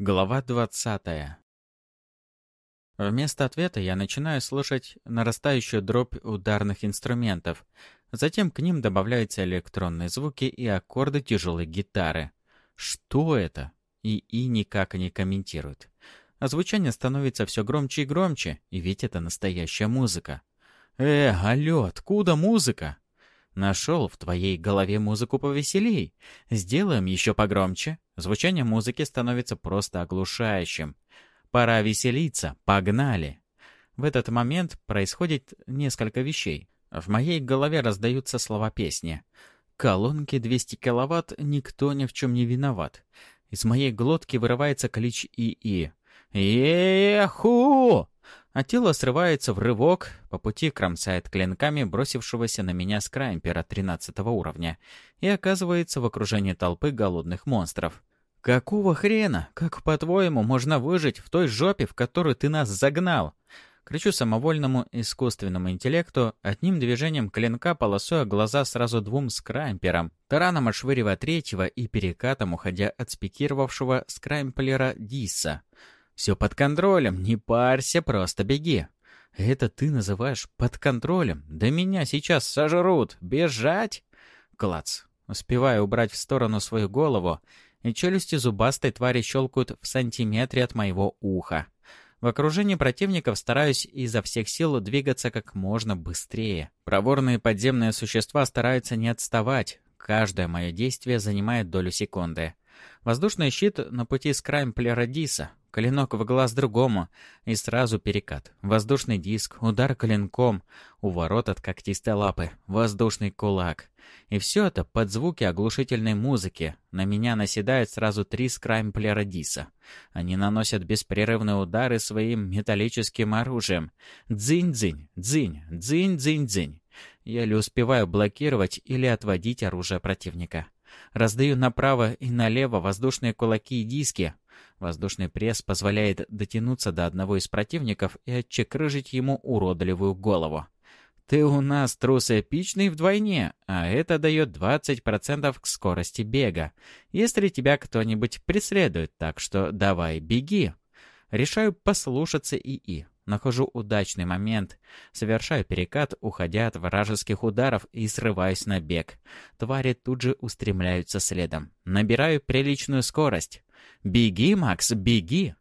Глава 20. Вместо ответа я начинаю слушать нарастающую дробь ударных инструментов. Затем к ним добавляются электронные звуки и аккорды тяжелой гитары. Что это? И И никак не комментирует. А звучание становится все громче и громче, и ведь это настоящая музыка. «Э, алло, откуда музыка?» Нашел в твоей голове музыку повеселей. Сделаем еще погромче. Звучание музыки становится просто оглушающим. Пора веселиться. Погнали. В этот момент происходит несколько вещей. В моей голове раздаются слова песни. Колонки 200 киловатт, никто ни в чем не виноват. Из моей глотки вырывается клич ИИ. «Еху!» а тело срывается в рывок, по пути кромсает клинками бросившегося на меня скраймпера 13 уровня и оказывается в окружении толпы голодных монстров. «Какого хрена? Как, по-твоему, можно выжить в той жопе, в которую ты нас загнал?» Кричу самовольному искусственному интеллекту, одним движением клинка полосуя глаза сразу двум скрамперам, тараном отшвыривая третьего и перекатом уходя от спикировавшего скрамплера Диса. Все под контролем, не парься, просто беги. Это ты называешь под контролем? Да меня сейчас сожрут. Бежать? Клац. Успеваю убрать в сторону свою голову, и челюсти зубастой твари щелкают в сантиметре от моего уха. В окружении противников стараюсь изо всех сил двигаться как можно быстрее. Проворные подземные существа стараются не отставать. Каждое мое действие занимает долю секунды. Воздушный щит на пути с краем Плерадиса. Клинок в глаз другому, и сразу перекат. Воздушный диск, удар клинком, у ворот от когтистой лапы, воздушный кулак. И все это под звуки оглушительной музыки. На меня наседают сразу три скраймплера Диса. Они наносят беспрерывные удары своим металлическим оружием. Дзынь-дзынь, дзынь, дзынь-дзынь-дзынь. Я ли успеваю блокировать или отводить оружие противника. Раздаю направо и налево воздушные кулаки и диски. Воздушный пресс позволяет дотянуться до одного из противников и отчекрыжить ему уродливую голову. Ты у нас трус эпичный вдвойне, а это дает 20% к скорости бега, если тебя кто-нибудь преследует, так что давай беги. Решаю послушаться ИИ. Нахожу удачный момент, совершаю перекат, уходя от вражеских ударов и срываюсь на бег. Твари тут же устремляются следом. Набираю приличную скорость. «Беги, Макс, беги!»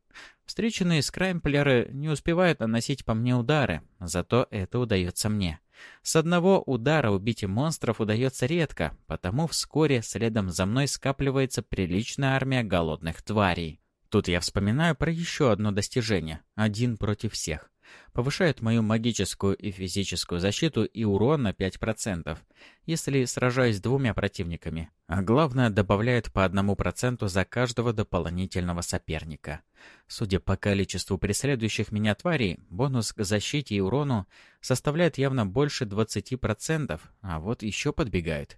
Встреченные скраймплеры не успевают наносить по мне удары, зато это удается мне. С одного удара убить монстров удается редко, потому вскоре следом за мной скапливается приличная армия голодных тварей. Тут я вспоминаю про еще одно достижение. Один против всех. Повышает мою магическую и физическую защиту и урон на 5%, если сражаюсь с двумя противниками. А главное, добавляет по одному проценту за каждого дополнительного соперника. Судя по количеству преследующих меня тварей, бонус к защите и урону составляет явно больше 20%, а вот еще подбегают.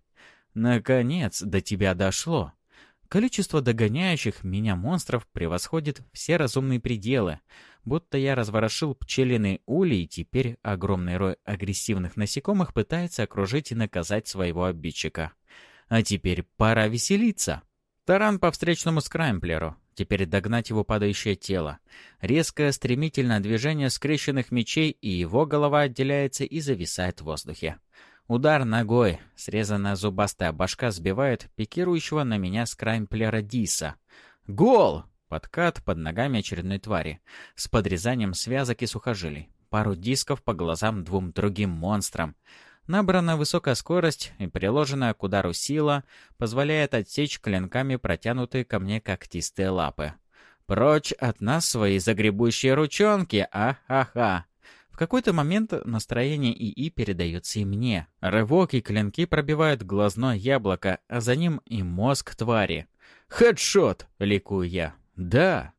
Наконец, до тебя дошло. Количество догоняющих меня монстров превосходит все разумные пределы, будто я разворошил пчелиный улей, и теперь огромный рой агрессивных насекомых пытается окружить и наказать своего обидчика. А теперь пора веселиться. Таран по встречному скрамплеру. Теперь догнать его падающее тело. Резкое стремительное движение скрещенных мечей, и его голова отделяется и зависает в воздухе. Удар ногой, срезанная зубастая башка сбивает пикирующего на меня с краймплера Диса. Гол! Подкат под ногами очередной твари, с подрезанием связок и сухожилий. Пару дисков по глазам двум другим монстрам. Набранная высокая скорость и приложенная к удару сила позволяет отсечь клинками протянутые ко мне когтистые лапы. Прочь от нас свои загребущие ручонки, а-ха-ха! Какой-то момент настроение ИИ передается и мне. Рывок и клинки пробивают глазное яблоко, а за ним и мозг твари. «Хедшот!» — ликую я. «Да!»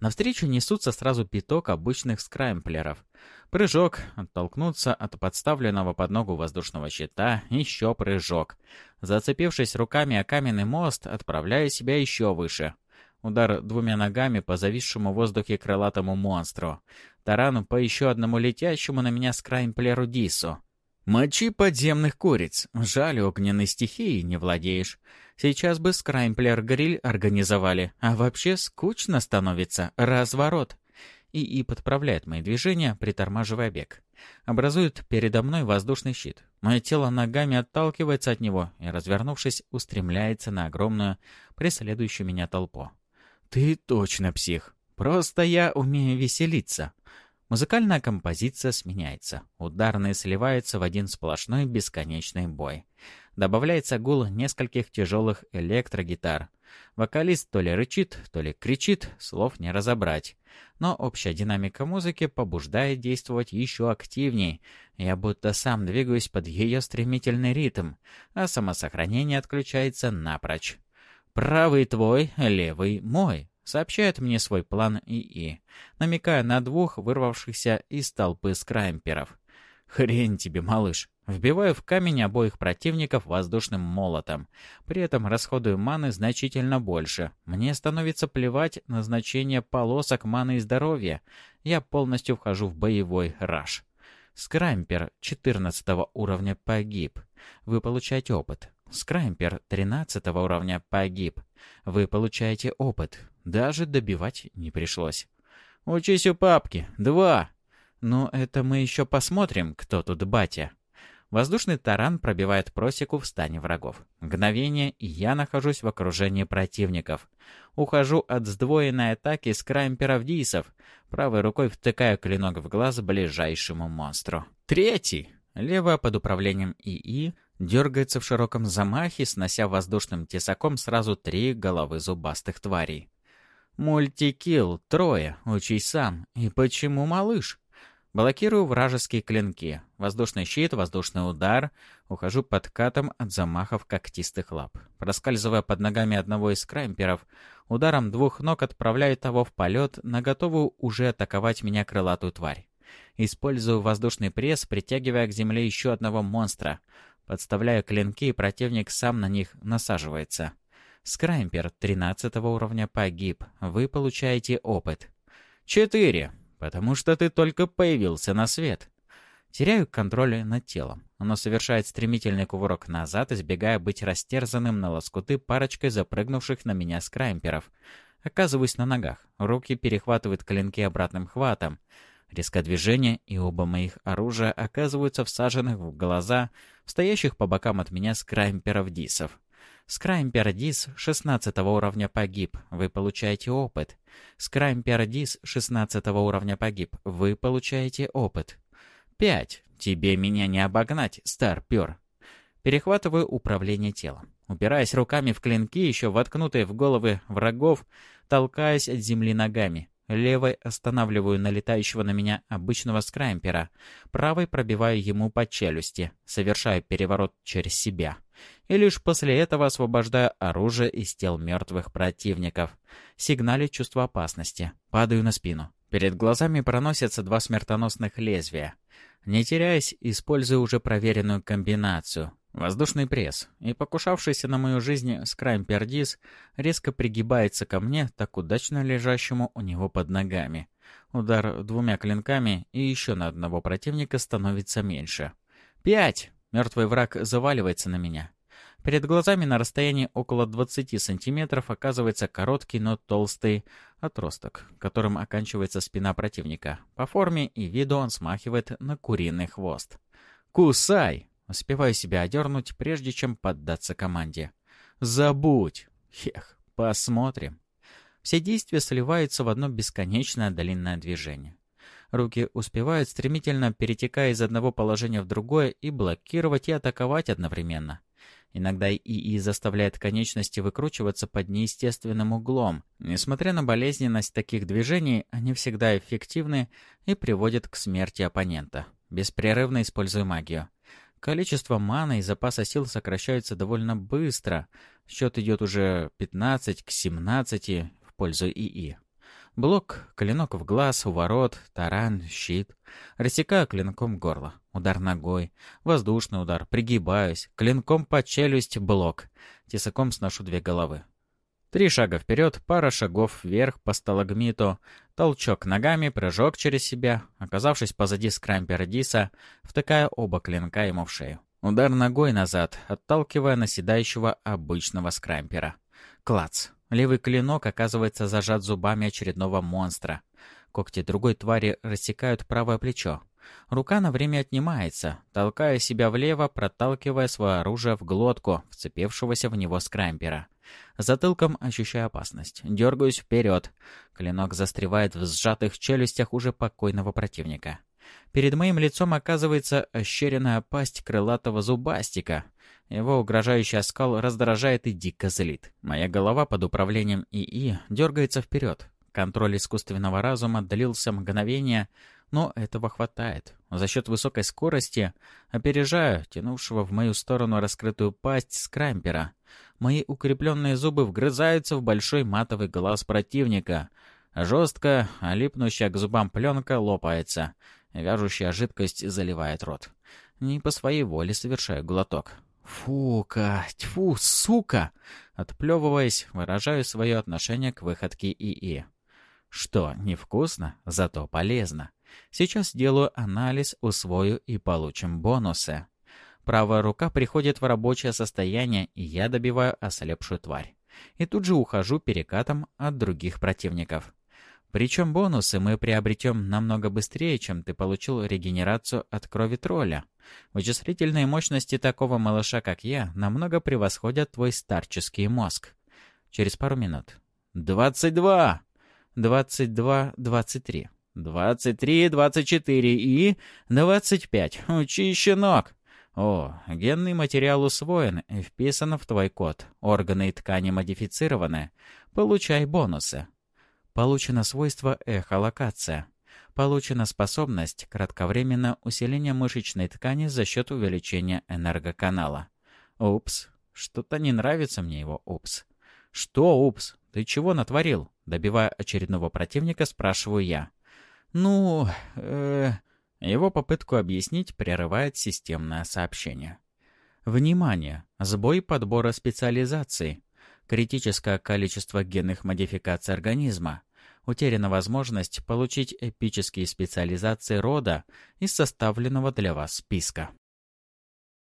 Навстречу несутся сразу пяток обычных скраймплеров. Прыжок, оттолкнуться от подставленного под ногу воздушного щита, еще прыжок. Зацепившись руками о каменный мост, отправляю себя еще выше. Удар двумя ногами по зависшему в воздухе крылатому монстру. Тарану по еще одному летящему на меня с краем плеру Дису. Мочи подземных куриц. Жаль, огненной стихией не владеешь. Сейчас бы скраймплер-гриль организовали, а вообще скучно становится. Разворот. И и подправляет мои движения, притормаживая бег. Образует передо мной воздушный щит. Мое тело ногами отталкивается от него и, развернувшись, устремляется на огромную, преследующую меня толпу. «Ты точно псих. Просто я умею веселиться». Музыкальная композиция сменяется. Ударные сливаются в один сплошной бесконечный бой. Добавляется гул нескольких тяжелых электрогитар. Вокалист то ли рычит, то ли кричит, слов не разобрать. Но общая динамика музыки побуждает действовать еще активнее. Я будто сам двигаюсь под ее стремительный ритм, а самосохранение отключается напрочь. «Правый твой, левый мой», сообщает мне свой план ИИ, намекая на двух вырвавшихся из толпы скраймперов. «Хрень тебе, малыш!» Вбиваю в камень обоих противников воздушным молотом. При этом расходую маны значительно больше. Мне становится плевать на значение полосок маны и здоровья. Я полностью вхожу в боевой раш. Скрампер 14 уровня погиб. Вы получаете опыт. Скрампер 13 уровня погиб. Вы получаете опыт. Даже добивать не пришлось. «Учись у папки. Два!» «Ну, это мы еще посмотрим, кто тут батя». Воздушный таран пробивает просеку в стане врагов. Мгновение, и я нахожусь в окружении противников. Ухожу от сдвоенной атаки с краем правой рукой втыкаю клинок в глаз ближайшему монстру. Третий! Левая под управлением ИИ дергается в широком замахе, снося воздушным тесаком сразу три головы зубастых тварей. Мультикилл, трое, учись сам. И почему малыш? Блокирую вражеские клинки. Воздушный щит, воздушный удар. Ухожу под катом от замахов когтистых лап. Проскальзывая под ногами одного из краймперов, ударом двух ног отправляю того в полет на готовую уже атаковать меня крылатую тварь. Использую воздушный пресс, притягивая к земле еще одного монстра. Подставляю клинки, противник сам на них насаживается. Скраймпер 13 уровня погиб. Вы получаете опыт. 4. Потому что ты только появился на свет. Теряю контроль над телом. Оно совершает стремительный кувырок назад, избегая быть растерзанным на лоскуты парочкой запрыгнувших на меня скраймперов. Оказываюсь на ногах. Руки перехватывают клинки обратным хватом. Резкое движение, и оба моих оружия оказываются всаженных в глаза стоящих по бокам от меня скраймперов-дисов. Скраймпер Дис 16 уровня погиб. Вы получаете опыт. Скраймпер Дис 16 уровня погиб. Вы получаете опыт. 5. Тебе меня не обогнать, старпер. Перехватываю управление телом. Упираясь руками в клинки, еще воткнутые в головы врагов, толкаясь от земли ногами. Левой останавливаю налетающего на меня обычного скраймпера. Правой пробиваю ему по челюсти, совершаю переворот через себя. И лишь после этого освобождаю оружие из тел мертвых противников. Сигнале чувство опасности. Падаю на спину. Перед глазами проносятся два смертоносных лезвия. Не теряясь, использую уже проверенную комбинацию. Воздушный пресс, и покушавшийся на мою жизнь Скрайм Пердис резко пригибается ко мне, так удачно лежащему у него под ногами. Удар двумя клинками, и еще на одного противника становится меньше. «Пять!» Мертвый враг заваливается на меня. Перед глазами на расстоянии около 20 сантиметров оказывается короткий, но толстый отросток, которым оканчивается спина противника. По форме и виду он смахивает на куриный хвост. «Кусай!» Успеваю себя одернуть, прежде чем поддаться команде. «Забудь!» Хех, посмотрим. Все действия сливаются в одно бесконечное длинное движение. Руки успевают стремительно перетекая из одного положения в другое и блокировать и атаковать одновременно. Иногда ИИ заставляет конечности выкручиваться под неестественным углом. Несмотря на болезненность таких движений, они всегда эффективны и приводят к смерти оппонента. Беспрерывно использую магию. Количество маны и запаса сил сокращаются довольно быстро. Счет идет уже 15 к 17 в пользу ИИ. Блок, клинок в глаз, у ворот, таран, щит. Рассекаю клинком горло. Удар ногой. Воздушный удар. Пригибаюсь. Клинком по челюсть блок. Тесаком сношу две головы. Три шага вперед, пара шагов вверх по сталагмиту, толчок ногами, прыжок через себя, оказавшись позади скрампера Диса, втыкая оба клинка ему в шею. Удар ногой назад, отталкивая наседающего обычного скрампера. Клац. Левый клинок оказывается зажат зубами очередного монстра. Когти другой твари рассекают правое плечо. Рука на время отнимается, толкая себя влево, проталкивая свое оружие в глотку, вцепившегося в него скрампера. Затылком ощущаю опасность. Дергаюсь вперед. Клинок застревает в сжатых челюстях уже покойного противника. Перед моим лицом оказывается ощеренная пасть крылатого зубастика. Его угрожающий оскал раздражает и дико злит. Моя голова под управлением ИИ дергается вперед. Контроль искусственного разума длился мгновение, но этого хватает. За счет высокой скорости опережаю тянувшего в мою сторону раскрытую пасть скрампера. Мои укрепленные зубы вгрызаются в большой матовый глаз противника. Жестко, а липнущая к зубам пленка лопается. Вяжущая жидкость заливает рот. Не по своей воле совершаю глоток. «Фука! Тьфу, сука!» Отплевываясь, выражаю свое отношение к выходке ИИ. Что, невкусно, зато полезно. Сейчас сделаю анализ, усвою и получим бонусы. Правая рука приходит в рабочее состояние, и я добиваю ослепшую тварь. И тут же ухожу перекатом от других противников. Причем бонусы мы приобретем намного быстрее, чем ты получил регенерацию от крови тролля. Вычислительные мощности такого малыша, как я, намного превосходят твой старческий мозг. Через пару минут. «Двадцать два!» «Двадцать два, двадцать три». «Двадцать три, двадцать четыре и...» «Двадцать пять. Учи, щенок!» О, генный материал усвоен и вписан в твой код. Органы и ткани модифицированы. Получай бонусы. Получено свойство эхолокация. Получена способность кратковременно усиления мышечной ткани за счет увеличения энергоканала. Упс. Что-то не нравится мне его упс. Что упс? Ты чего натворил? Добивая очередного противника, спрашиваю я. Ну, э... Его попытку объяснить прерывает системное сообщение. Внимание! Сбой подбора специализации. Критическое количество генных модификаций организма. Утеряна возможность получить эпические специализации рода из составленного для вас списка.